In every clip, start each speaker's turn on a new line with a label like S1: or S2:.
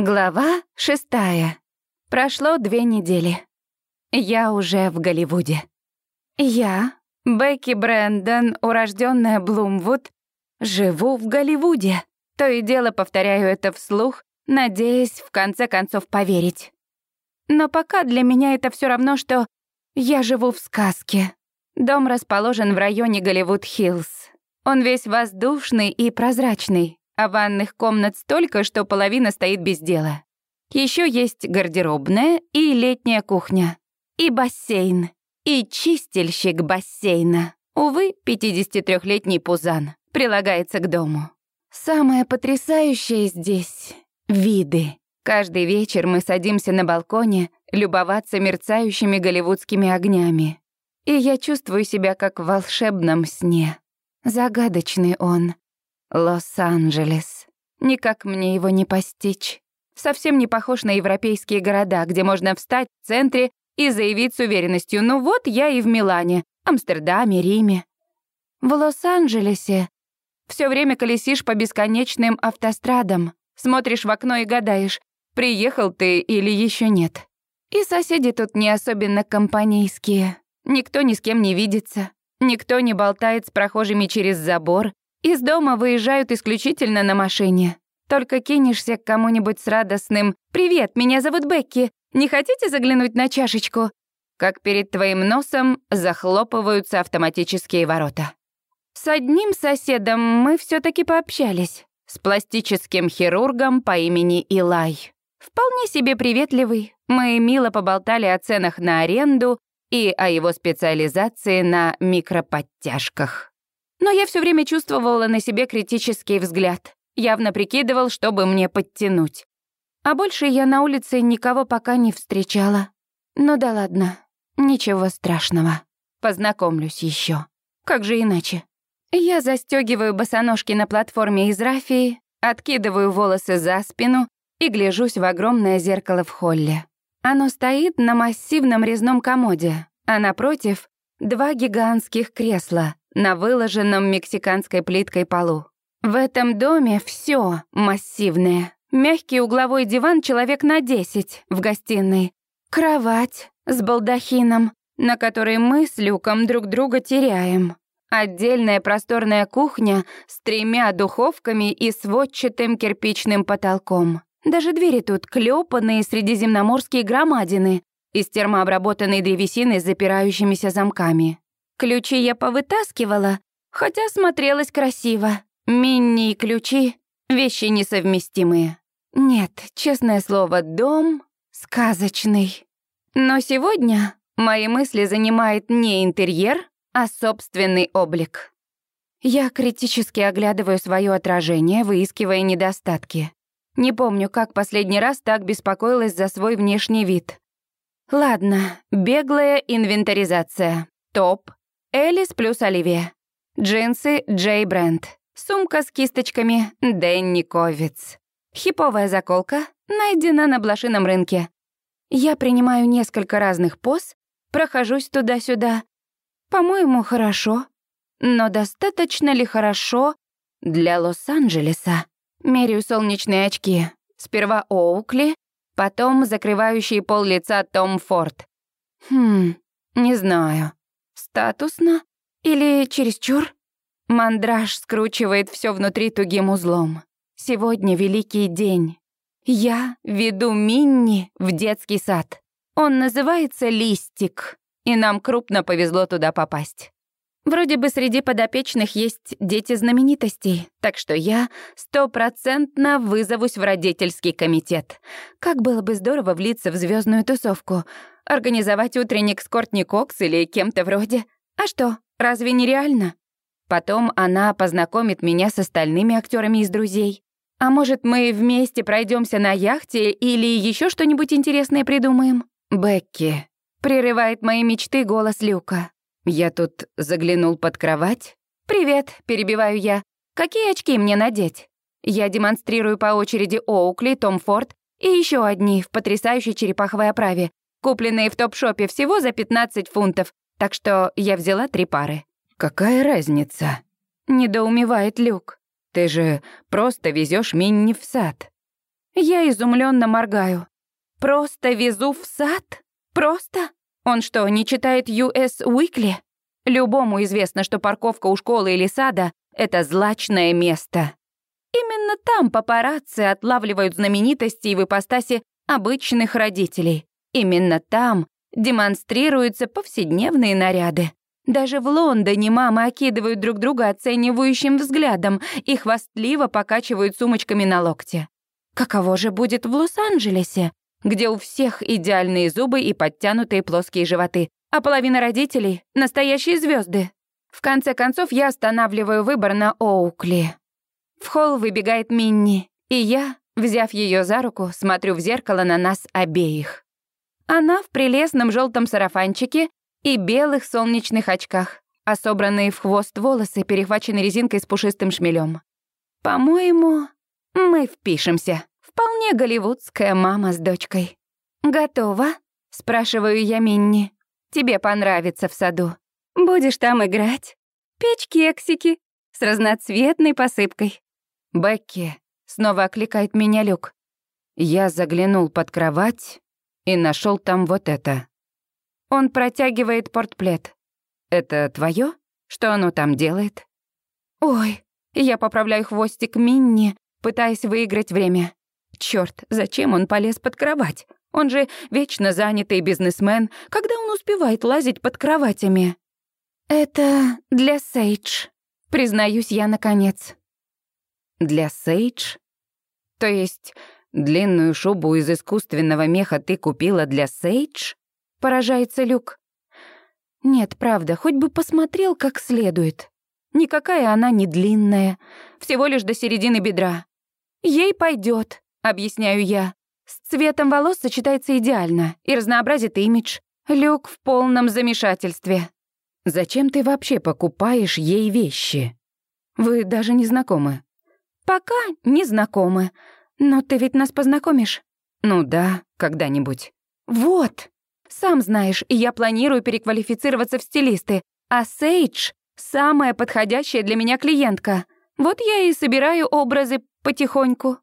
S1: Глава шестая. Прошло две недели. Я уже в Голливуде. Я, Бекки Брэндон, урожденная Блумвуд, живу в Голливуде. То и дело повторяю это вслух, надеясь в конце концов поверить. Но пока для меня это все равно, что я живу в сказке. Дом расположен в районе Голливуд-Хиллз. Он весь воздушный и прозрачный а ванных комнат столько, что половина стоит без дела. Еще есть гардеробная и летняя кухня, и бассейн, и чистильщик бассейна. Увы, 53-летний Пузан прилагается к дому. Самое потрясающее здесь — виды. Каждый вечер мы садимся на балконе любоваться мерцающими голливудскими огнями. И я чувствую себя как в волшебном сне. Загадочный он, Лос-Анджелес. Никак мне его не постичь. Совсем не похож на европейские города, где можно встать в центре и заявить с уверенностью «Ну вот я и в Милане, Амстердаме, Риме». В Лос-Анджелесе все время колесишь по бесконечным автострадам, смотришь в окно и гадаешь, приехал ты или еще нет. И соседи тут не особенно компанейские. Никто ни с кем не видится, никто не болтает с прохожими через забор, из дома выезжают исключительно на машине. Только кинешься к кому-нибудь с радостным «Привет, меня зовут Бекки. Не хотите заглянуть на чашечку?» Как перед твоим носом захлопываются автоматические ворота. С одним соседом мы все таки пообщались. С пластическим хирургом по имени Илай. Вполне себе приветливый. Мы мило поболтали о ценах на аренду и о его специализации на микроподтяжках. Но я все время чувствовала на себе критический взгляд, явно прикидывал, чтобы мне подтянуть. А больше я на улице никого пока не встречала. Ну да ладно, ничего страшного. Познакомлюсь еще. Как же иначе? Я застегиваю босоножки на платформе из рафии, откидываю волосы за спину и гляжусь в огромное зеркало в холле. Оно стоит на массивном резном комоде, а напротив — два гигантских кресла, на выложенном мексиканской плиткой полу. В этом доме все массивное. Мягкий угловой диван человек на 10 в гостиной. Кровать с балдахином, на которой мы с Люком друг друга теряем. Отдельная просторная кухня с тремя духовками и сводчатым кирпичным потолком. Даже двери тут клёпанные средиземноморские громадины из термообработанной древесины с запирающимися замками. Ключи я повытаскивала, хотя смотрелась красиво. Мини и ключи — вещи несовместимые. Нет, честное слово, дом сказочный. Но сегодня мои мысли занимает не интерьер, а собственный облик. Я критически оглядываю свое отражение, выискивая недостатки. Не помню, как последний раз так беспокоилась за свой внешний вид. Ладно, беглая инвентаризация. Топ, Элис плюс Оливия. Джинсы Джей Брент. Сумка с кисточками Дэнни Ковиц. Хиповая заколка найдена на блошином рынке. Я принимаю несколько разных поз, прохожусь туда-сюда. По-моему, хорошо. Но достаточно ли хорошо для Лос-Анджелеса? Меряю солнечные очки. Сперва Оукли, потом закрывающий пол лица Том Форд. Хм, не знаю. Статусно? Или чересчур? Мандраж скручивает все внутри тугим узлом. Сегодня великий день. Я веду Минни в детский сад. Он называется Листик, и нам крупно повезло туда попасть. Вроде бы среди подопечных есть дети знаменитостей, так что я стопроцентно вызовусь в родительский комитет. Как было бы здорово влиться в звездную тусовку — Организовать утренник с Кортни Кокс или кем-то вроде. А что, разве не реально? Потом она познакомит меня с остальными актерами из друзей. А может, мы вместе пройдемся на яхте или еще что-нибудь интересное придумаем? Бекки. Прерывает мои мечты голос Люка. Я тут заглянул под кровать. «Привет», — перебиваю я. «Какие очки мне надеть?» Я демонстрирую по очереди Оукли, Том Форд и еще одни в потрясающей черепаховой оправе, купленные в топ-шопе всего за 15 фунтов, так что я взяла три пары». «Какая разница?» — недоумевает Люк. «Ты же просто везешь Минни в сад». Я изумленно моргаю. Просто везу в сад? Просто? Он что, не читает US Weekly? Любому известно, что парковка у школы или сада — это злачное место. Именно там папарацци отлавливают знаменитостей в ипостаси обычных родителей. Именно там демонстрируются повседневные наряды. Даже в Лондоне мамы окидывают друг друга оценивающим взглядом и хвастливо покачивают сумочками на локте. Каково же будет в Лос-Анджелесе, где у всех идеальные зубы и подтянутые плоские животы, а половина родителей — настоящие звезды. В конце концов, я останавливаю выбор на Оукли. В холл выбегает Минни, и я, взяв ее за руку, смотрю в зеркало на нас обеих. Она в прелестном желтом сарафанчике и белых солнечных очках, а собранные в хвост волосы перехвачены резинкой с пушистым шмелем. По-моему, мы впишемся. Вполне голливудская мама с дочкой. «Готова?» — спрашиваю я Минни. «Тебе понравится в саду. Будешь там играть, печь кексики с разноцветной посыпкой». «Бекки», — снова окликает меня Люк. Я заглянул под кровать и нашел там вот это. Он протягивает портплет. «Это твое? Что оно там делает?» «Ой», я поправляю хвостик Минни, пытаясь выиграть время. Черт, зачем он полез под кровать? Он же вечно занятый бизнесмен. Когда он успевает лазить под кроватями? Это для Сейдж, признаюсь я наконец. Для Сейдж? То есть длинную шубу из искусственного меха ты купила для Сейдж? Поражается Люк. Нет, правда, хоть бы посмотрел как следует. Никакая она не длинная, всего лишь до середины бедра. Ей пойдет, объясняю я. С цветом волос сочетается идеально и разнообразит имидж. Люк в полном замешательстве. Зачем ты вообще покупаешь ей вещи? Вы даже не знакомы. Пока не знакомы. Но ты ведь нас познакомишь? Ну да, когда-нибудь. Вот. Сам знаешь, я планирую переквалифицироваться в стилисты, а Сейдж — самая подходящая для меня клиентка. Вот я и собираю образы потихоньку.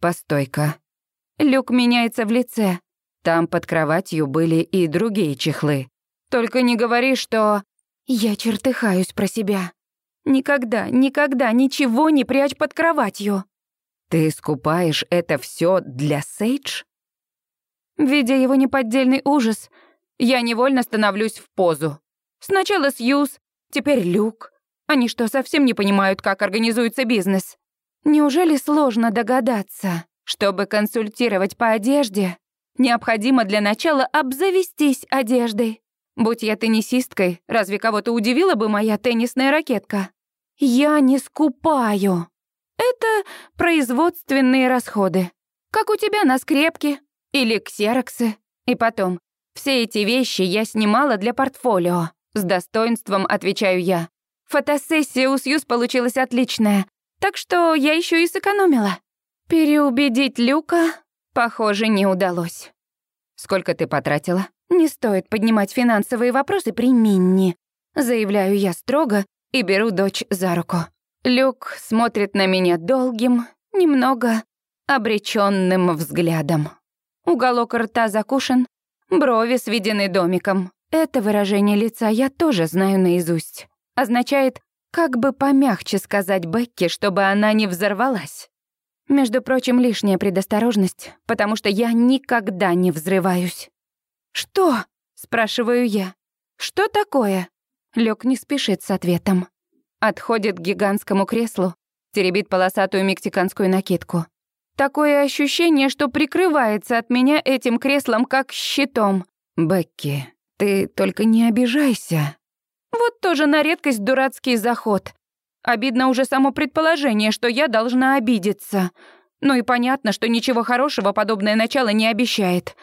S1: Постой-ка. Люк меняется в лице. Там под кроватью были и другие чехлы. Только не говори, что... Я чертыхаюсь про себя. Никогда, никогда ничего не прячь под кроватью. Ты скупаешь это все для Сейдж? Видя его неподдельный ужас, я невольно становлюсь в позу. Сначала Сьюз, теперь Люк. Они что, совсем не понимают, как организуется бизнес? Неужели сложно догадаться, чтобы консультировать по одежде, необходимо для начала обзавестись одеждой? Будь я теннисисткой, разве кого-то удивила бы моя теннисная ракетка? Я не скупаю. Это производственные расходы. Как у тебя на скрепке, или ксероксы. И потом, все эти вещи я снимала для портфолио. С достоинством отвечаю я. Фотосессия у Сьюз получилась отличная, так что я еще и сэкономила. Переубедить Люка, похоже, не удалось. Сколько ты потратила? Не стоит поднимать финансовые вопросы при Минни. Заявляю я строго и беру дочь за руку. Люк смотрит на меня долгим, немного обреченным взглядом. Уголок рта закушен, брови сведены домиком. Это выражение лица я тоже знаю наизусть. Означает, как бы помягче сказать Бекке, чтобы она не взорвалась. Между прочим, лишняя предосторожность, потому что я никогда не взрываюсь. «Что?» — спрашиваю я. «Что такое?» Лёк не спешит с ответом. Отходит к гигантскому креслу, теребит полосатую мексиканскую накидку. Такое ощущение, что прикрывается от меня этим креслом как щитом. Бекки, ты только не обижайся. Вот тоже на редкость дурацкий заход. Обидно уже само предположение, что я должна обидеться. Ну и понятно, что ничего хорошего подобное начало не обещает.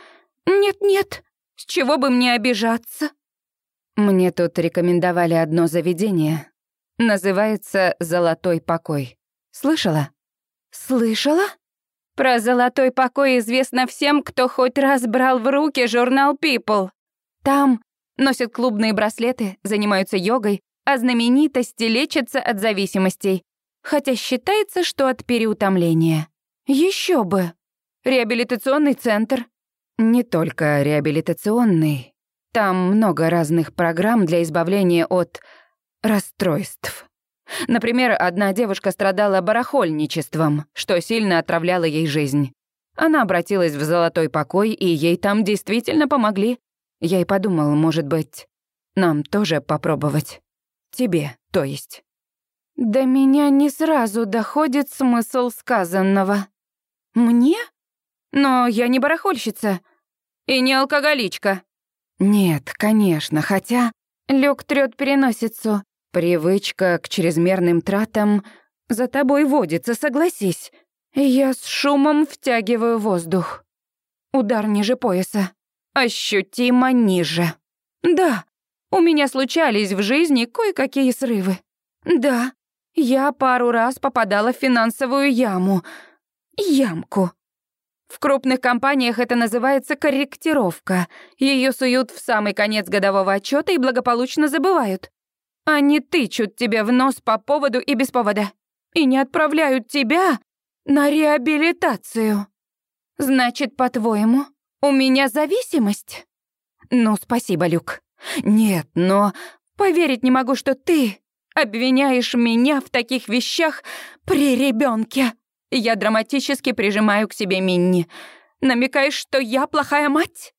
S1: Нет-нет, с чего бы мне обижаться? Мне тут рекомендовали одно заведение. Называется «Золотой покой». Слышала? Слышала? Про золотой покой известно всем, кто хоть раз брал в руки журнал People. Там носят клубные браслеты, занимаются йогой, а знаменитости лечатся от зависимостей. Хотя считается, что от переутомления. Еще бы. Реабилитационный центр». «Не только реабилитационный. Там много разных программ для избавления от расстройств. Например, одна девушка страдала барахольничеством, что сильно отравляло ей жизнь. Она обратилась в золотой покой, и ей там действительно помогли. Я и подумал, может быть, нам тоже попробовать. Тебе, то есть. До меня не сразу доходит смысл сказанного. Мне? Но я не барахольщица. И не алкоголичка. Нет, конечно, хотя... Люк трёт переносицу. Привычка к чрезмерным тратам за тобой водится, согласись. Я с шумом втягиваю воздух. Удар ниже пояса. Ощутимо ниже. Да, у меня случались в жизни кое-какие срывы. Да, я пару раз попадала в финансовую яму. Ямку. В крупных компаниях это называется корректировка. Ее суют в самый конец годового отчета и благополучно забывают. Они тычут тебе в нос по поводу и без повода. И не отправляют тебя на реабилитацию. Значит, по-твоему, у меня зависимость? Ну, спасибо, Люк. Нет, но поверить не могу, что ты обвиняешь меня в таких вещах при ребенке. Я драматически прижимаю к себе Минни. Намекаешь, что я плохая мать?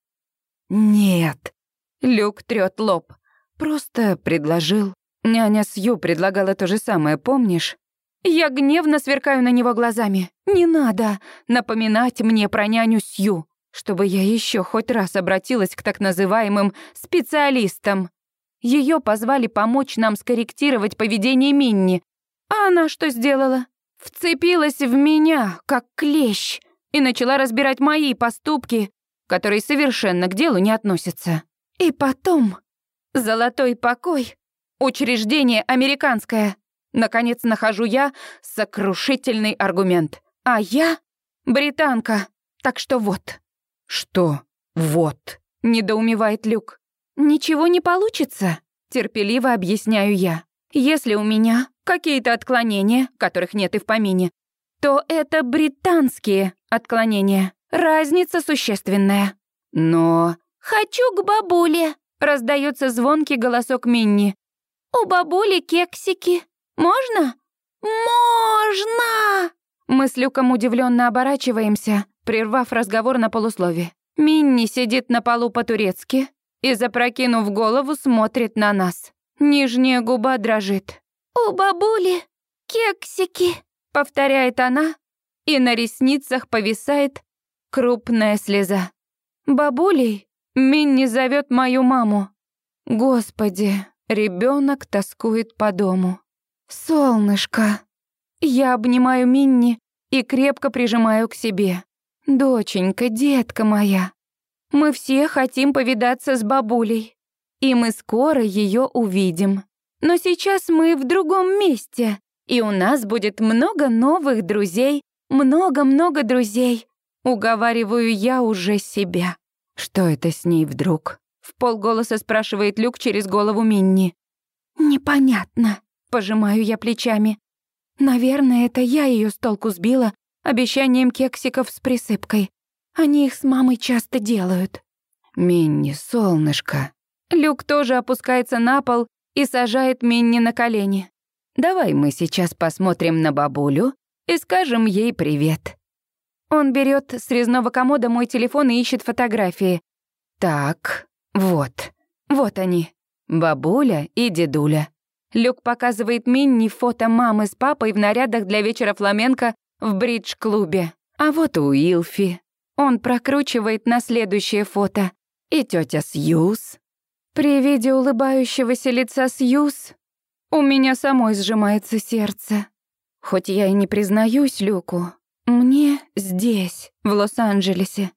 S1: Нет. Люк трёт лоб. Просто предложил. Няня Сью предлагала то же самое, помнишь? Я гневно сверкаю на него глазами. Не надо напоминать мне про няню Сью, чтобы я еще хоть раз обратилась к так называемым специалистам. Ее позвали помочь нам скорректировать поведение Минни. А она что сделала? Вцепилась в меня, как клещ, и начала разбирать мои поступки, которые совершенно к делу не относятся. И потом... Золотой покой. Учреждение американское. Наконец нахожу я сокрушительный аргумент. А я британка, так что вот. Что вот? Недоумевает Люк. Ничего не получится, терпеливо объясняю я. Если у меня какие-то отклонения, которых нет и в помине, то это британские отклонения. Разница существенная. Но... «Хочу к бабуле», — раздается звонкий голосок Минни. «У бабули кексики». Можно?» «Можно!» Мы с Люком удивленно оборачиваемся, прервав разговор на полуслове. Минни сидит на полу по-турецки и, запрокинув голову, смотрит на нас. Нижняя губа дрожит. «У бабули кексики», — повторяет она, и на ресницах повисает крупная слеза. «Бабулей?» Минни зовет мою маму. Господи, ребенок тоскует по дому. «Солнышко!» Я обнимаю Минни и крепко прижимаю к себе. «Доченька, детка моя, мы все хотим повидаться с бабулей, и мы скоро ее увидим. Но сейчас мы в другом месте, и у нас будет много новых друзей, много-много друзей», уговариваю я уже себя. «Что это с ней вдруг?» В полголоса спрашивает Люк через голову Минни. «Непонятно», Пожимаю я плечами. Наверное, это я ее с толку сбила обещанием кексиков с присыпкой. Они их с мамой часто делают. Минни, солнышко. Люк тоже опускается на пол и сажает Минни на колени. Давай мы сейчас посмотрим на бабулю и скажем ей привет. Он берет с резного комода мой телефон и ищет фотографии. Так, вот, вот они. Бабуля и дедуля. Люк показывает Минни фото мамы с папой в нарядах для вечера фламенко в бридж-клубе. А вот у Илфи. Он прокручивает на следующее фото. И тетя Сьюз. При виде улыбающегося лица Сьюз у меня самой сжимается сердце. Хоть я и не признаюсь Люку, мне здесь, в Лос-Анджелесе,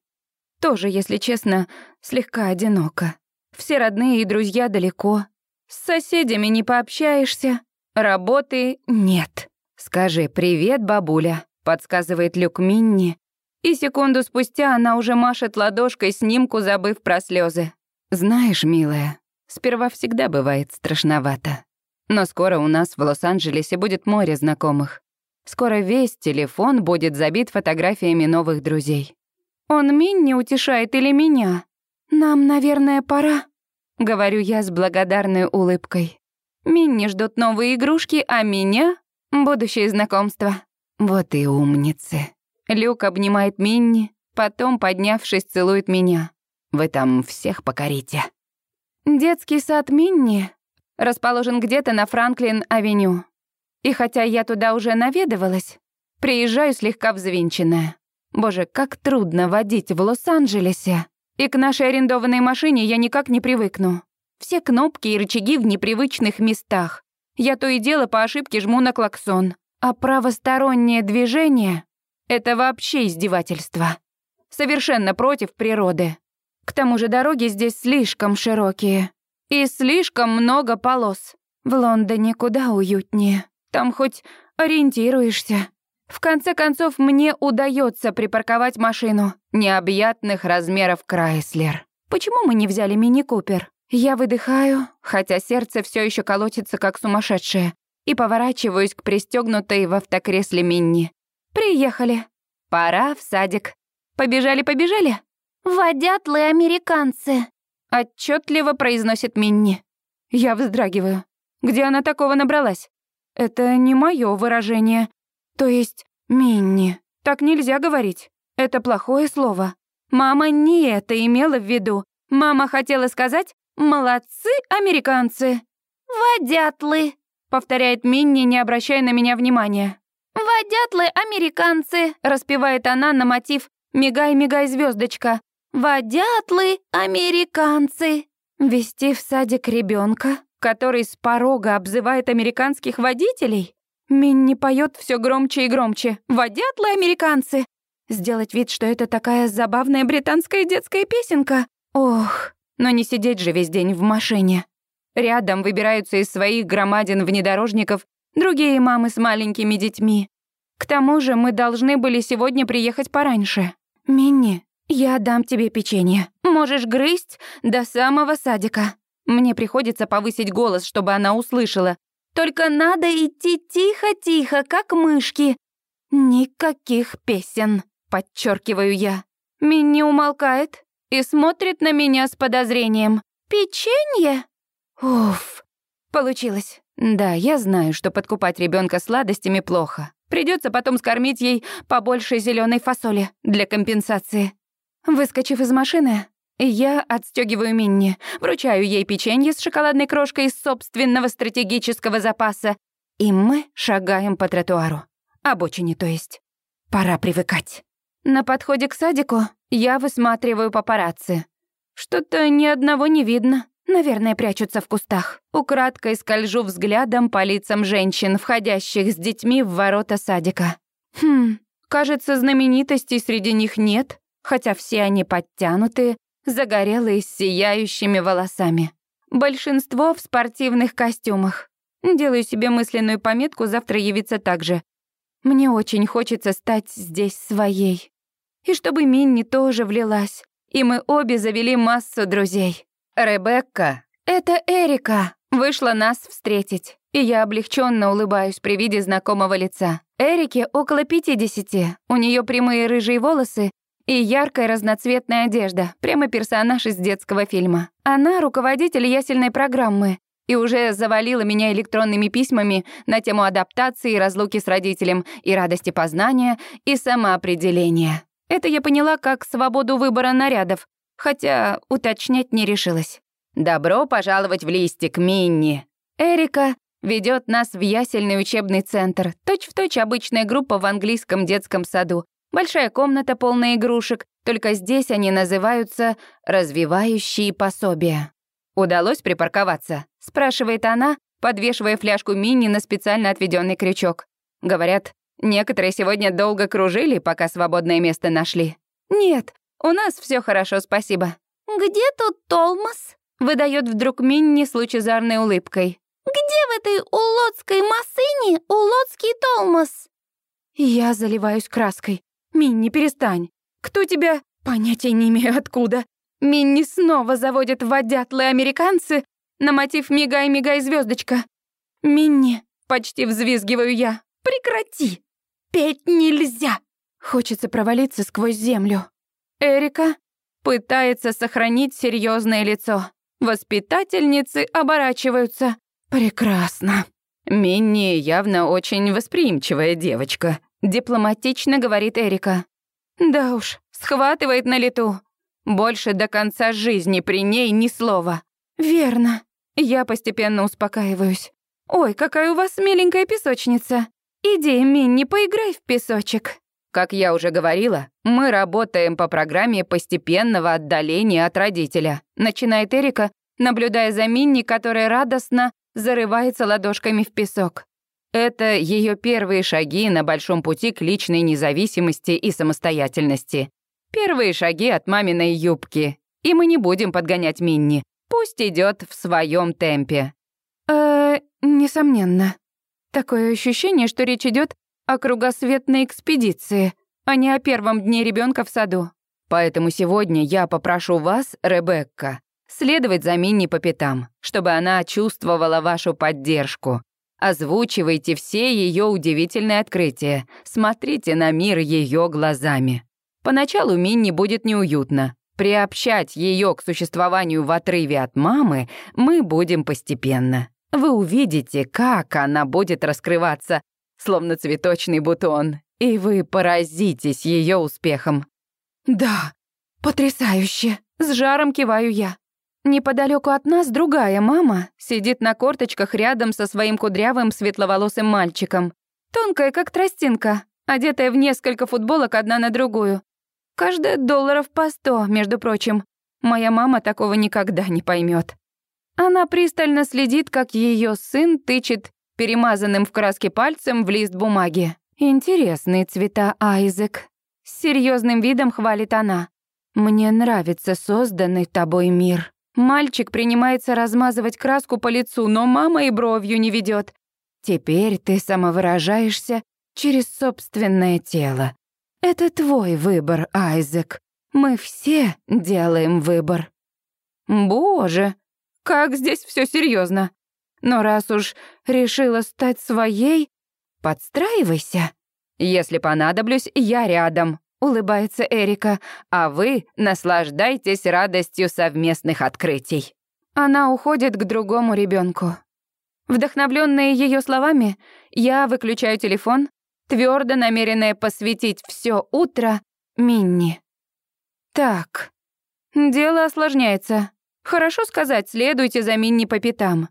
S1: тоже, если честно, слегка одиноко. Все родные и друзья далеко, с соседями не пообщаешься, работы нет. Скажи «Привет, бабуля», — подсказывает Люк Минни, и секунду спустя она уже машет ладошкой снимку, забыв про слезы. Знаешь, милая, сперва всегда бывает страшновато. Но скоро у нас в Лос-Анджелесе будет море знакомых. Скоро весь телефон будет забит фотографиями новых друзей. Он Минни утешает или меня? Нам, наверное, пора, говорю я с благодарной улыбкой. Минни ждут новые игрушки, а меня — будущее знакомство. Вот и умницы. Люк обнимает Минни, потом, поднявшись, целует меня. Вы там всех покорите. Детский сад Минни расположен где-то на Франклин-авеню. И хотя я туда уже наведывалась, приезжаю слегка взвинченная. Боже, как трудно водить в Лос-Анджелесе. И к нашей арендованной машине я никак не привыкну. Все кнопки и рычаги в непривычных местах. Я то и дело по ошибке жму на клаксон. А правостороннее движение — это вообще издевательство. Совершенно против природы. К тому же дороги здесь слишком широкие. И слишком много полос. В Лондоне куда уютнее. Там хоть ориентируешься. В конце концов, мне удается припарковать машину необъятных размеров Крайслер. Почему мы не взяли мини-купер? Я выдыхаю, хотя сердце все еще колотится как сумасшедшее, и поворачиваюсь к пристегнутой в автокресле Минни. Приехали. Пора в садик. Побежали, побежали.
S2: Водятлы американцы.
S1: Отчетливо произносит Минни. Я вздрагиваю. Где она такого набралась? Это не мое выражение. То есть, Минни, так нельзя говорить. Это плохое слово. Мама не это имела в виду. Мама хотела сказать «молодцы, американцы».
S2: «Водятлы», —
S1: повторяет Минни, не обращая на меня внимания.
S2: «Водятлы, американцы», —
S1: распевает она на мотив «Мигай, мигай, звездочка.
S2: «Водятлы, американцы».
S1: Вести в садик ребенка, который с порога обзывает американских водителей? Минни поет все громче и громче. «Водятлы американцы!» Сделать вид, что это такая забавная британская детская песенка. Ох, но не сидеть же весь день в машине. Рядом выбираются из своих громадин внедорожников другие мамы с маленькими детьми. К тому же мы должны были сегодня приехать пораньше. «Минни, я дам тебе печенье. Можешь грызть до самого садика». Мне приходится повысить голос, чтобы она услышала, только надо идти тихо-тихо, как мышки. Никаких песен, подчеркиваю я. Минни умолкает и смотрит на меня с подозрением. Печенье? Уф, получилось. Да, я знаю, что подкупать ребенка сладостями плохо. Придется потом скормить ей побольше зеленой фасоли для компенсации. Выскочив из машины, я отстегиваю Минни, вручаю ей печенье с шоколадной крошкой из собственного стратегического запаса, и мы шагаем по тротуару. Обочине, то есть. Пора привыкать. На подходе к садику я высматриваю папарацци. Что-то ни одного не видно. Наверное, прячутся в кустах. Украдкой скольжу взглядом по лицам женщин, входящих с детьми в ворота садика. Хм, кажется, знаменитостей среди них нет, хотя все они подтянутые, загорелые с сияющими волосами. Большинство в спортивных костюмах. Делаю себе мысленную пометку завтра явиться так же. Мне очень хочется стать здесь своей. И чтобы Минни тоже влилась. И мы обе завели массу друзей. Ребекка, это Эрика, вышла нас встретить. И я облегченно улыбаюсь при виде знакомого лица. Эрике около 50. У нее прямые рыжие волосы и яркая разноцветная одежда, прямо персонаж из детского фильма. Она руководитель ясельной программы и уже завалила меня электронными письмами на тему адаптации и разлуки с родителем, и радости познания, и самоопределения. Это я поняла как свободу выбора нарядов, хотя уточнять не решилась. «Добро пожаловать в листик, Минни!» Эрика ведет нас в ясельный учебный центр, точь-в-точь точь обычная группа в английском детском саду, Большая комната, полная игрушек, только здесь они называются «развивающие пособия». «Удалось припарковаться?» — спрашивает она, подвешивая фляжку мини на специально отведенный крючок. Говорят, некоторые сегодня долго кружили, пока свободное место нашли. «Нет, у нас все хорошо, спасибо».
S2: «Где тут Толмас?»
S1: — выдает вдруг Минни с лучезарной улыбкой.
S2: «Где в этой улотской массыне улотский Толмас?»
S1: Я заливаюсь краской. «Минни, перестань! Кто тебя...» «Понятия не имею откуда!» Минни снова заводят водятлы американцы на мотив «Мигай-мигай, звездочка. «Минни!» — почти взвизгиваю я. «Прекрати! Петь нельзя!» Хочется провалиться сквозь землю. Эрика пытается сохранить серьезное лицо. Воспитательницы оборачиваются. Прекрасно. Минни явно очень восприимчивая девочка, дипломатично говорит Эрика. Да уж, схватывает на лету. Больше до конца жизни при ней ни слова. Верно. Я постепенно успокаиваюсь. Ой, какая у вас миленькая песочница. Иди, Минни, поиграй в песочек. Как я уже говорила, мы работаем по программе постепенного отдаления от родителя. Начинает Эрика, наблюдая за Минни, которая радостно зарывается ладошками в песок. Это ее первые шаги на большом пути к личной независимости и самостоятельности. Первые шаги от маминой юбки. И мы не будем подгонять Минни. Пусть идет в своем темпе. Э, несомненно. Такое ощущение, что речь идет о кругосветной экспедиции, а не о первом дне ребенка в саду. Поэтому сегодня я попрошу вас, Ребекка, следовать за Минни по пятам, чтобы она чувствовала вашу поддержку. Озвучивайте все ее удивительные открытия, смотрите на мир ее глазами. Поначалу Минни будет неуютно. Приобщать ее к существованию в отрыве от мамы мы будем постепенно. Вы увидите, как она будет раскрываться, словно цветочный бутон, и вы поразитесь ее успехом. Да, потрясающе, с жаром киваю я. Неподалеку от нас другая мама сидит на корточках рядом со своим кудрявым светловолосым мальчиком. Тонкая, как тростинка, одетая в несколько футболок одна на другую. Каждая долларов по сто, между прочим. Моя мама такого никогда не поймет. Она пристально следит, как ее сын тычет перемазанным в краске пальцем в лист бумаги. Интересные цвета, Айзек. С серьезным видом хвалит она. Мне нравится созданный тобой мир. Мальчик принимается размазывать краску по лицу, но мама и бровью не ведет. Теперь ты самовыражаешься через собственное тело. Это твой выбор, Айзек. Мы все делаем выбор. Боже, как здесь все серьезно. Но раз уж решила стать своей, подстраивайся. Если понадоблюсь, я рядом улыбается Эрика, а вы наслаждайтесь радостью совместных открытий. Она уходит к другому ребенку. Вдохновленная ее словами, я выключаю телефон, твердо намеренная посвятить все утро Минни. Так, дело осложняется. Хорошо сказать, следуйте за Минни по пятам.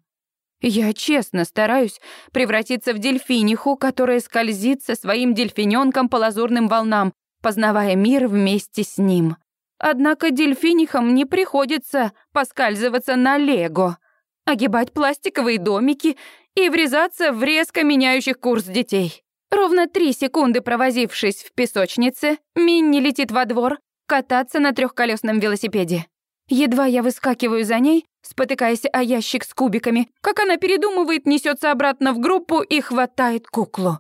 S1: Я честно стараюсь превратиться в дельфиниху, которая скользит со своим дельфиненком по лазурным волнам, познавая мир вместе с ним. Однако дельфинихам не приходится поскальзываться на лего, огибать пластиковые домики и врезаться в резко меняющих курс детей. Ровно три секунды провозившись в песочнице, Минни летит во двор кататься на трехколесном велосипеде. Едва я выскакиваю за ней, спотыкаясь о ящик с кубиками, как она передумывает, несется обратно в группу и хватает куклу.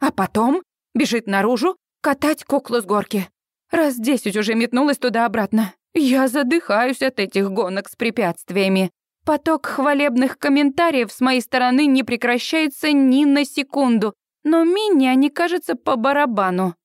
S1: А потом бежит наружу, катать куклу с горки. Раз десять уже метнулась туда-обратно. Я задыхаюсь от этих гонок с препятствиями. Поток хвалебных комментариев с моей стороны не прекращается ни на секунду, но меня не кажется по барабану.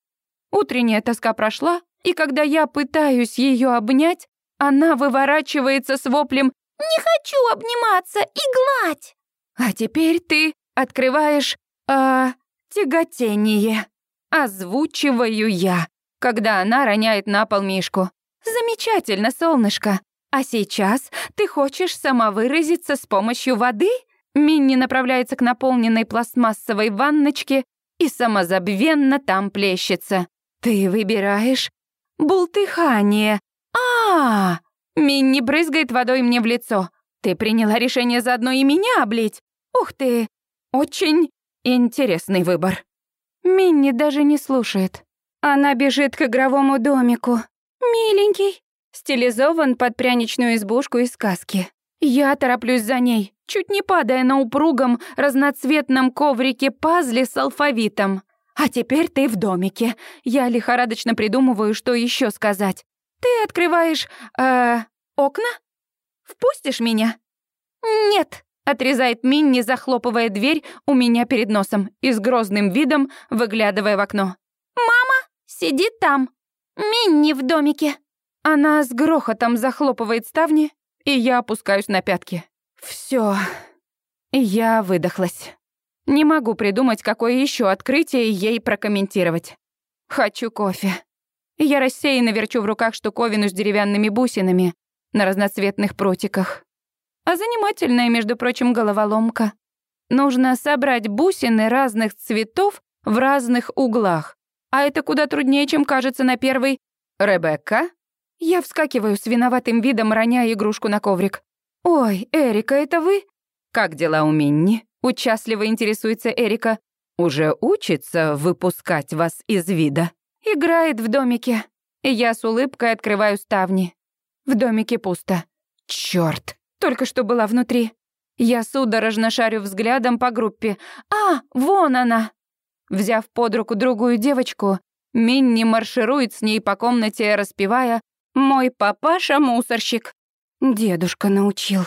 S1: Утренняя тоска прошла, и когда я пытаюсь ее обнять, она выворачивается с воплем «Не хочу обниматься и гладь!» А теперь ты открываешь, а, тяготение. Озвучиваю я, когда она роняет на пол Мишку. «Замечательно, солнышко. А сейчас ты хочешь самовыразиться с помощью воды?» Минни направляется к наполненной пластмассовой ванночке и самозабвенно там плещется. «Ты выбираешь бултыхание. а, Минни брызгает водой мне в лицо. «Ты приняла решение заодно и меня облить? Ух ты! Очень интересный выбор». Минни даже не слушает. Она бежит к игровому домику. Миленький. Стилизован под пряничную избушку из сказки. Я тороплюсь за ней, чуть не падая на упругом разноцветном коврике пазли с алфавитом. А теперь ты в домике. Я лихорадочно придумываю, что еще сказать. Ты открываешь... э окна? Впустишь меня? Нет. Отрезает Минни, захлопывая дверь у меня перед носом и с грозным видом выглядывая в окно. «Мама сидит там.
S2: Минни в домике.
S1: Она с грохотом захлопывает ставни, и я опускаюсь на пятки. Все. Я выдохлась. Не могу придумать, какое еще открытие ей прокомментировать. Хочу кофе. Я рассеянно верчу в руках штуковину с деревянными бусинами на разноцветных прутиках. А занимательная, между прочим, головоломка. Нужно собрать бусины разных цветов в разных углах. А это куда труднее, чем кажется на первый. «Ребекка?» Я вскакиваю с виноватым видом, роняя игрушку на коврик. «Ой, Эрика, это вы?» «Как дела у Минни?» — участливо интересуется Эрика. «Уже учится выпускать вас из вида?» Играет в домике. Я с улыбкой открываю ставни. В домике пусто. Чёрт, только что была внутри. Я судорожно шарю взглядом по группе. «А, вон она!» Взяв под руку другую девочку, Минни марширует с ней по комнате, распевая «Мой папаша мусорщик». Дедушка научил.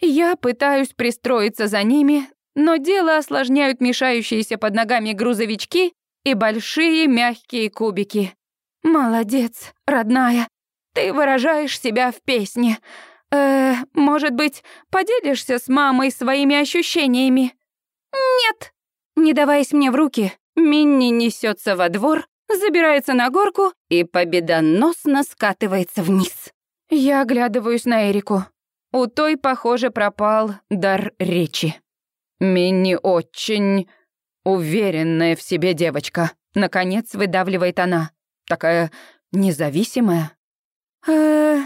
S1: Я пытаюсь пристроиться за ними, но дело осложняют мешающиеся под ногами грузовички и большие мягкие кубики. «Молодец, родная, ты выражаешь себя в песне. Э, может быть, поделишься с мамой своими ощущениями?»
S2: «Нет».
S1: Не даваясь мне в руки, Минни несется во двор, забирается на горку и победоносно скатывается вниз. Я оглядываюсь на Эрику. У той, похоже, пропал дар речи. Минни очень уверенная в себе девочка. Наконец выдавливает она. Такая независимая. э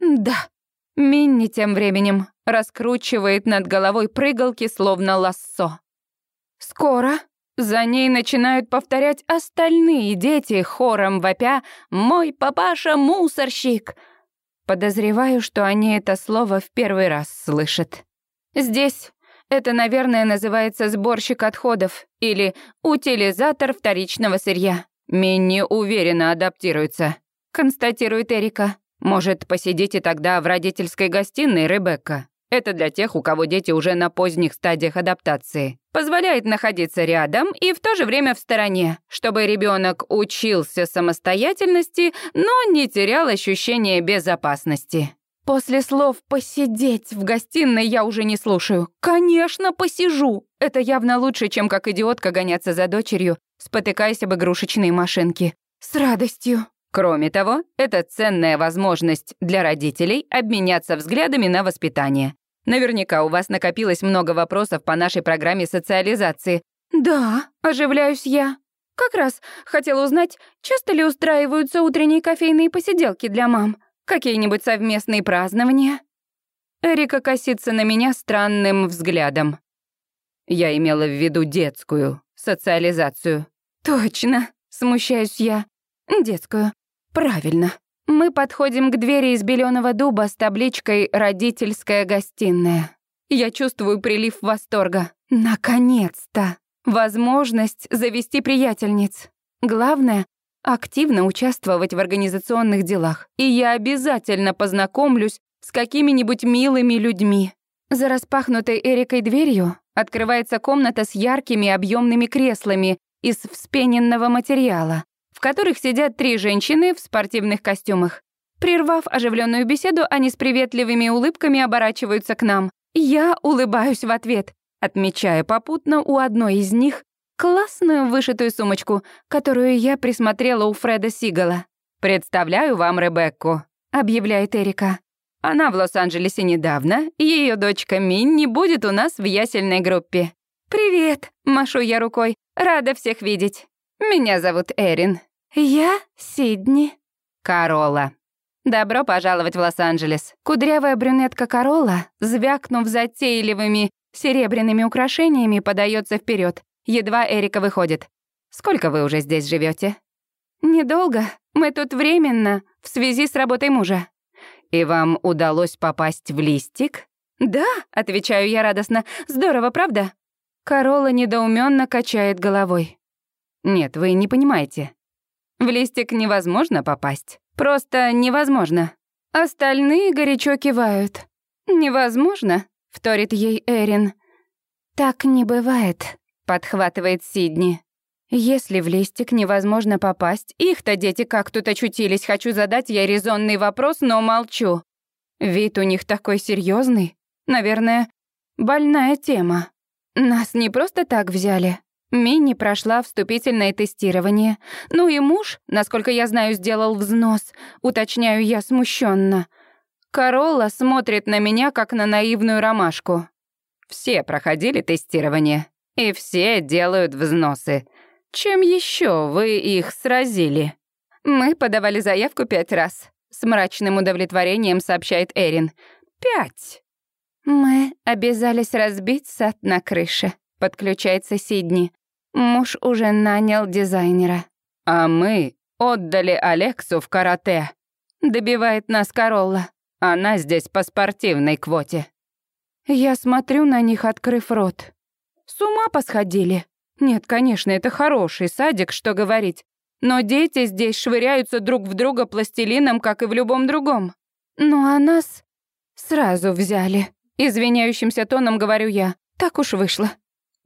S1: да. Минни тем временем раскручивает над головой прыгалки, словно лассо. Скоро за ней начинают повторять остальные дети, хором вопя «Мой папаша мусорщик!». Подозреваю, что они это слово в первый раз слышат. Здесь это, наверное, называется сборщик отходов или утилизатор вторичного сырья. Минни уверенно адаптируется, констатирует Эрика. Может, посидите тогда в родительской гостиной, Ребекка? Это для тех, у кого дети уже на поздних стадиях адаптации. Позволяет находиться рядом и в то же время в стороне, чтобы ребенок учился самостоятельности, но не терял ощущение безопасности. После слов «посидеть» в гостиной я уже не слушаю. Конечно, посижу. Это явно лучше, чем как идиотка гоняться за дочерью, спотыкаясь об игрушечные машинки. С радостью. Кроме того, это ценная возможность для родителей обменяться взглядами на воспитание. Наверняка у вас накопилось много вопросов по нашей программе социализации. Да, оживляюсь я. Как раз хотела узнать, часто ли устраиваются утренние кофейные посиделки для мам? Какие-нибудь совместные празднования? Эрика косится на меня странным взглядом. Я имела в виду детскую социализацию. Точно, смущаюсь я. Детскую. Правильно. Мы подходим к двери из беленого дуба с табличкой «Родительская гостиная». Я чувствую прилив восторга. Наконец-то! Возможность завести приятельниц. Главное — активно участвовать в организационных делах. И я обязательно познакомлюсь с какими-нибудь милыми людьми. За распахнутой Эрикой дверью открывается комната с яркими объемными креслами из вспененного материала в которых сидят три женщины в спортивных костюмах. Прервав оживленную беседу, они с приветливыми улыбками оборачиваются к нам. Я улыбаюсь в ответ, отмечая попутно у одной из них классную вышитую сумочку, которую я присмотрела у Фреда Сигала. «Представляю вам Ребекку», — объявляет Эрика. Она в Лос-Анджелесе недавно, и ее дочка Минни будет у нас в ясельной группе. «Привет», — машу я рукой, рада всех видеть. Меня зовут Эрин. Я Сидни. Карола. Добро пожаловать в Лос-Анджелес. Кудрявая брюнетка Карола, звякнув затейливыми серебряными украшениями, подается вперед. Едва Эрика выходит. Сколько вы уже здесь живете? Недолго. Мы тут временно, в связи с работой мужа. И вам удалось попасть в листик? Да, отвечаю я радостно. Здорово, правда? Карола недоуменно качает головой. Нет, вы не понимаете. В листик невозможно попасть. Просто невозможно. Остальные горячо кивают. «Невозможно», — вторит ей Эрин. «Так не бывает», — подхватывает Сидни. Если в листик невозможно попасть, их-то дети как тут очутились, хочу задать я резонный вопрос, но молчу. Вид у них такой серьезный, Наверное, больная тема. Нас не просто так взяли. Минни прошла вступительное тестирование. Ну и муж, насколько я знаю, сделал взнос, уточняю я смущенно. Королла смотрит на меня, как на наивную ромашку. Все проходили тестирование, и все делают взносы. Чем еще вы их сразили? Мы подавали заявку пять раз. С мрачным удовлетворением сообщает Эрин. Пять. Мы обязались разбить сад на крыше. Подключается Сидни. Муж уже нанял дизайнера. А мы отдали Алексу в карате. Добивает нас Королла. Она здесь по спортивной квоте. Я смотрю на них, открыв рот. С ума посходили. Нет, конечно, это хороший садик, что говорить. Но дети здесь швыряются друг в друга пластилином, как и в любом другом. Ну а нас сразу взяли. Извиняющимся тоном говорю я. Так уж вышло.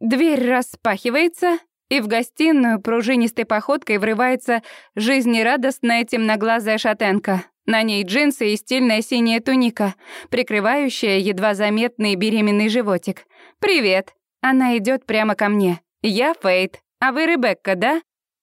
S1: Дверь распахивается, и в гостиную пружинистой походкой врывается жизнерадостная темноглазая шатенка. На ней джинсы и стильная синяя туника, прикрывающая едва заметный беременный животик. «Привет!» Она идет прямо ко мне. «Я Фейт. А вы Ребекка, да?»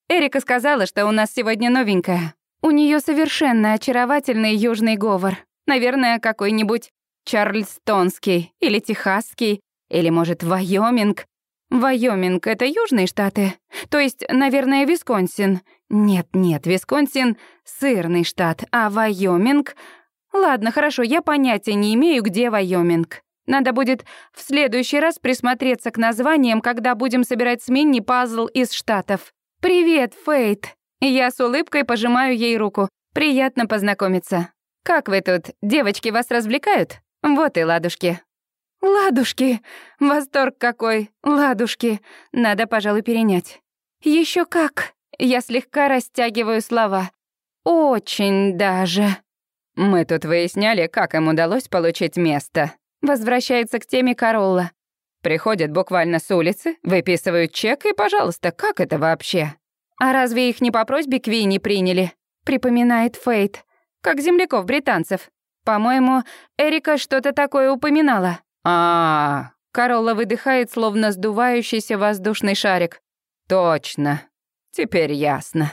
S1: Эрика сказала, что у нас сегодня новенькая. У нее совершенно очаровательный южный говор. Наверное, какой-нибудь Чарльстонский или Техасский, или, может, Вайоминг. Вайоминг — это южные штаты, то есть, наверное, Висконсин. Нет-нет, Висконсин — сырный штат, а Вайоминг... Ладно, хорошо, я понятия не имею, где Вайоминг. Надо будет в следующий раз присмотреться к названиям, когда будем собирать с Минни пазл из штатов. «Привет, Фейт!» Я с улыбкой пожимаю ей руку. «Приятно познакомиться. Как вы тут? Девочки вас развлекают?» Вот и ладушки. Ладушки! Восторг какой! Ладушки! Надо, пожалуй, перенять. Еще как! Я слегка растягиваю слова. Очень даже. Мы тут выясняли, как им удалось получить место. Возвращается к теме Королла. Приходят буквально с улицы, выписывают чек и, пожалуйста, как это вообще? А разве их не по просьбе Квинни приняли? Припоминает Фейт. Как земляков британцев. По-моему, Эрика что-то такое упоминала. А, -а, Каролла выдыхает, словно сдувающийся воздушный шарик. Точно. Теперь ясно.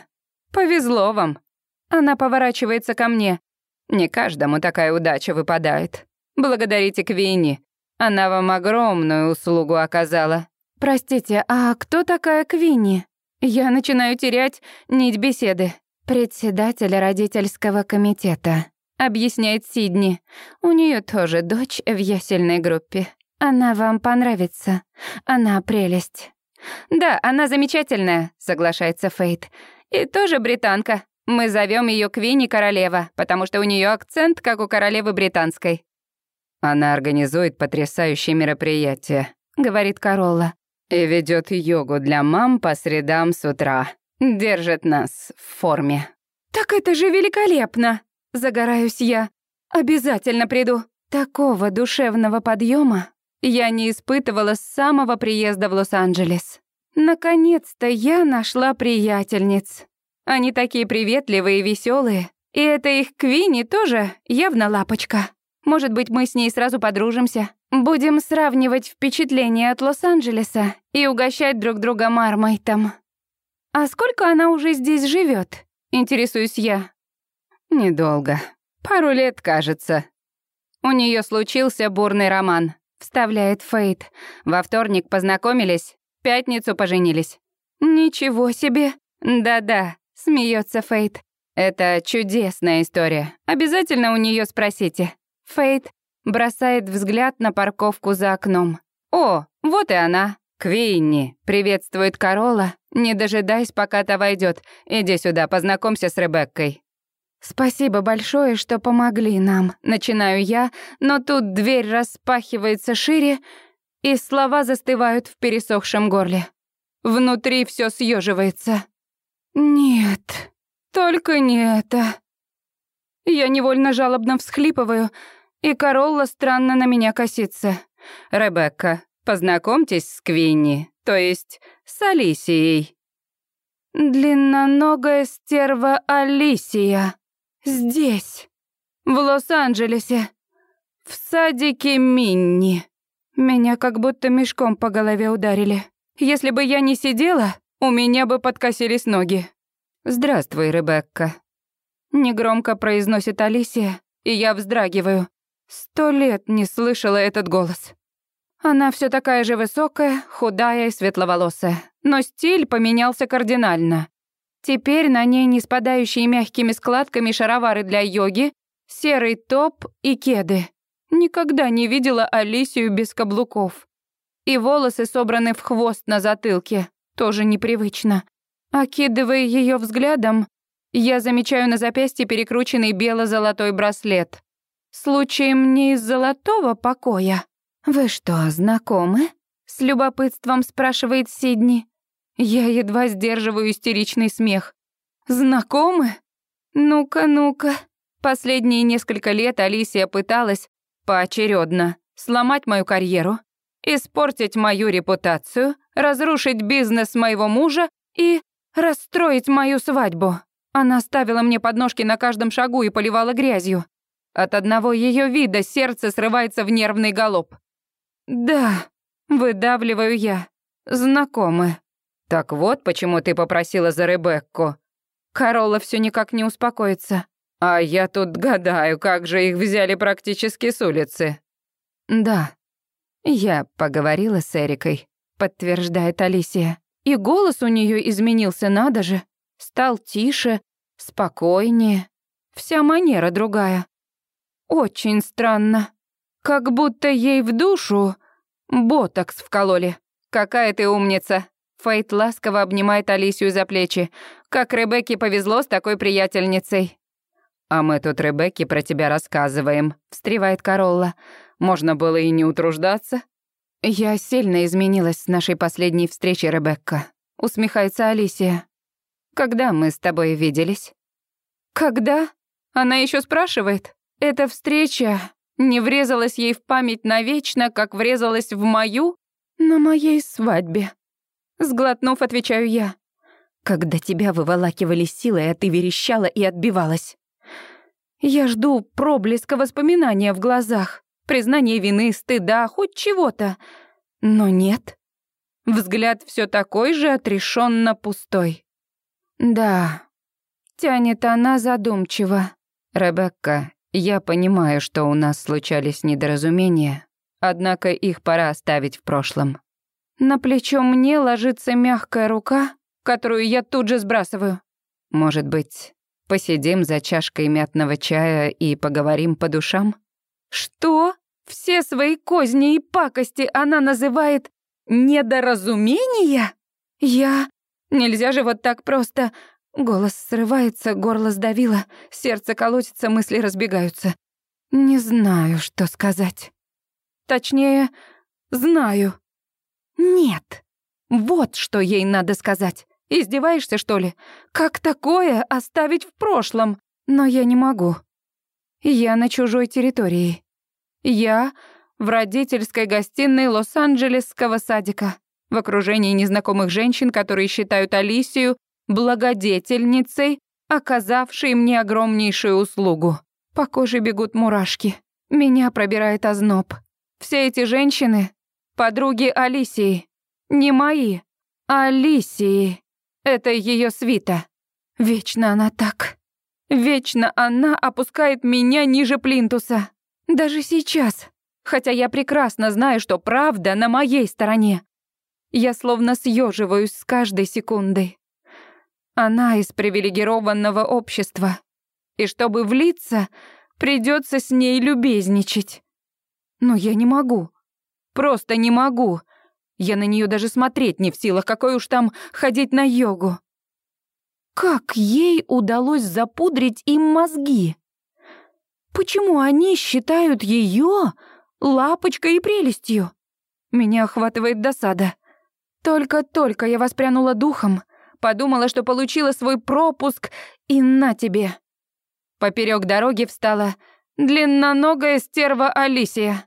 S1: Повезло вам. Она поворачивается ко мне. Не каждому такая удача выпадает. Благодарите Квинни. Она вам огромную услугу оказала. Простите, а кто такая Квинни? Я начинаю терять нить беседы. Председатель родительского комитета объясняет Сидни. У нее тоже дочь в ясельной группе. Она вам понравится. Она прелесть. Да, она замечательная, соглашается Фейт. И тоже британка. Мы зовем ее Квинни Королева, потому что у нее акцент, как у королевы британской. Она организует потрясающие мероприятия, говорит Королла. И ведет йогу для мам по средам с утра. Держит нас в форме. Так это же великолепно, Загораюсь я. Обязательно приду. Такого душевного подъема я не испытывала с самого приезда в Лос-Анджелес. Наконец-то я нашла приятельниц. Они такие приветливые и веселые. И это их Квинни тоже явно лапочка. Может быть, мы с ней сразу подружимся. Будем сравнивать впечатления от Лос-Анджелеса и угощать друг друга мармайтом. А сколько она уже здесь живет? Интересуюсь я. Недолго. Пару лет, кажется. У нее случился бурный роман, вставляет Фейт. Во вторник познакомились, пятницу поженились. Ничего себе. Да-да, смеется Фейт. Это чудесная история. Обязательно у нее спросите. Фейт бросает взгляд на парковку за окном. О, вот и она. Квинни, приветствует Корола, не дожидаясь, пока та войдет. Иди сюда, познакомься с Ребеккой. «Спасибо большое, что помогли нам», — начинаю я, но тут дверь распахивается шире, и слова застывают в пересохшем горле. Внутри все съеживается. «Нет, только не это». Я невольно жалобно всхлипываю, и Королла странно на меня косится. «Ребекка, познакомьтесь с Квинни, то есть с Алисией». Длинноногая стерва Алисия. Здесь, в Лос-Анджелесе, в садике Минни. Меня как будто мешком по голове ударили. Если бы я не сидела, у меня бы подкосились ноги. «Здравствуй, Ребекка», — негромко произносит Алисия, и я вздрагиваю. Сто лет не слышала этот голос. Она все такая же высокая, худая и светловолосая, но стиль поменялся кардинально. Теперь на ней не спадающие мягкими складками шаровары для йоги, серый топ и кеды. Никогда не видела Алисию без каблуков. И волосы собраны в хвост на затылке, тоже непривычно. Окидывая ее взглядом, я замечаю на запястье перекрученный бело-золотой браслет. Случаем не из золотого покоя. «Вы что, знакомы?» — с любопытством спрашивает Сидни. Я едва сдерживаю истеричный смех. «Знакомы? Ну-ка, ну-ка». Последние несколько лет Алисия пыталась поочередно сломать мою карьеру, испортить мою репутацию, разрушить бизнес моего мужа и расстроить мою свадьбу. Она ставила мне подножки на каждом шагу и поливала грязью. От одного ее вида сердце срывается в нервный галоп. «Да», — выдавливаю я, — «знакомы». «Так вот, почему ты попросила за Ребекку». Карола все никак не успокоится. «А я тут гадаю, как же их взяли практически с улицы». «Да, я поговорила с Эрикой», — подтверждает Алисия. И голос у нее изменился, надо же. Стал тише, спокойнее. Вся манера другая. Очень странно. Как будто ей в душу ботокс вкололи. Какая ты умница. Фейт ласково обнимает Алисию за плечи. Как Ребекке повезло с такой приятельницей. «А мы тут Ребекке про тебя рассказываем», — встревает Королла. «Можно было и не утруждаться». «Я сильно изменилась с нашей последней встречи, Ребекка», — усмехается Алисия. «Когда мы с тобой виделись?» «Когда?» Она еще спрашивает. «Эта встреча не врезалась ей в память навечно, как врезалась в мою на моей свадьбе. Сглотнув, отвечаю я. Когда тебя выволакивали силой, а ты верещала и отбивалась. Я жду проблеска воспоминания в глазах, признания вины, стыда, хоть чего-то. Но нет. Взгляд все такой же отрешенно пустой. Да, тянет она задумчиво. Ребекка, я понимаю, что у нас случались недоразумения, однако их пора оставить в прошлом. На плечо мне ложится мягкая рука, которую я тут же сбрасываю. Может быть, посидим за чашкой мятного чая и поговорим по душам? Что? Все свои козни и пакости она называет недоразумения? Я... Нельзя же вот так просто Голос срывается, горло сдавило, сердце колотится, мысли разбегаются. Не знаю, что сказать. Точнее, знаю. Нет. Вот что ей надо сказать. Издеваешься, что ли? Как такое оставить в прошлом? Но я не могу. Я на чужой территории. Я в родительской гостиной Лос-Анджелесского садика, в окружении незнакомых женщин, которые считают Алисию благодетельницей, оказавшей мне огромнейшую услугу. По коже бегут мурашки. Меня пробирает озноб. Все эти женщины — подруги Алисии. Не мои. Алисии. Это ее свита. Вечно она так. Вечно она опускает меня ниже плинтуса. Даже сейчас. Хотя я прекрасно знаю, что правда на моей стороне. Я словно съеживаюсь с каждой секундой. Она из привилегированного общества. И чтобы влиться, придется с ней любезничать. Но я не могу. Просто не могу. Я на нее даже смотреть не в силах, какой уж там ходить на йогу. Как ей удалось запудрить им мозги? Почему они считают ее лапочкой и прелестью? Меня охватывает досада. Только-только я воспрянула духом — Подумала, что получила свой пропуск, и на тебе. Поперек дороги встала длинноногая стерва Алисия.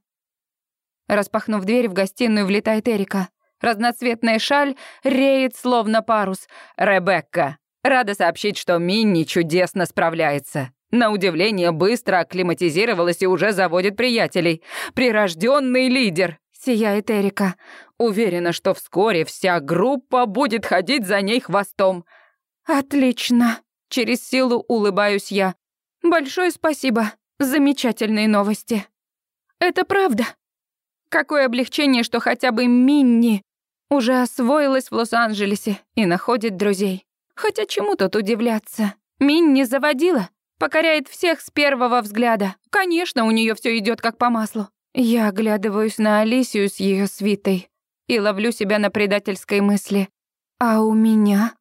S1: Распахнув дверь, в гостиную влетает Эрика. Разноцветная шаль реет словно парус. «Ребекка, рада сообщить, что Минни чудесно справляется. На удивление быстро акклиматизировалась и уже заводит приятелей. Прирожденный лидер!» Сияет Эрика. Уверена, что вскоре вся группа будет ходить за ней хвостом. «Отлично!» Через силу улыбаюсь я. «Большое спасибо. Замечательные новости». «Это правда. Какое облегчение, что хотя бы Минни уже освоилась в Лос-Анджелесе и находит друзей. Хотя чему тут удивляться? Минни заводила, покоряет всех с первого взгляда. Конечно, у нее все идет как по маслу. Я оглядываюсь на Алисию с ее свитой и ловлю себя на предательской мысли. А у меня?